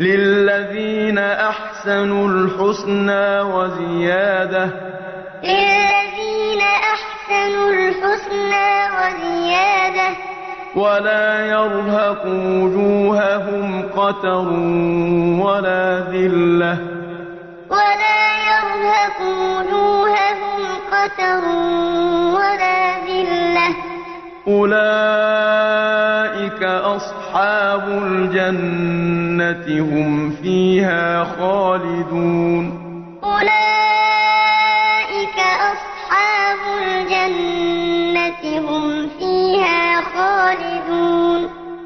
للذين أحسنوا الحسنى وزيادة للذين أحسنوا الحسنى وزيادة ولا يرهق وجوههم قتر ولا ذلة ولا يرهق وجوههم قتر ولا ذلة أولئك أصحاب الجنة هم فيها خالدون. أولئك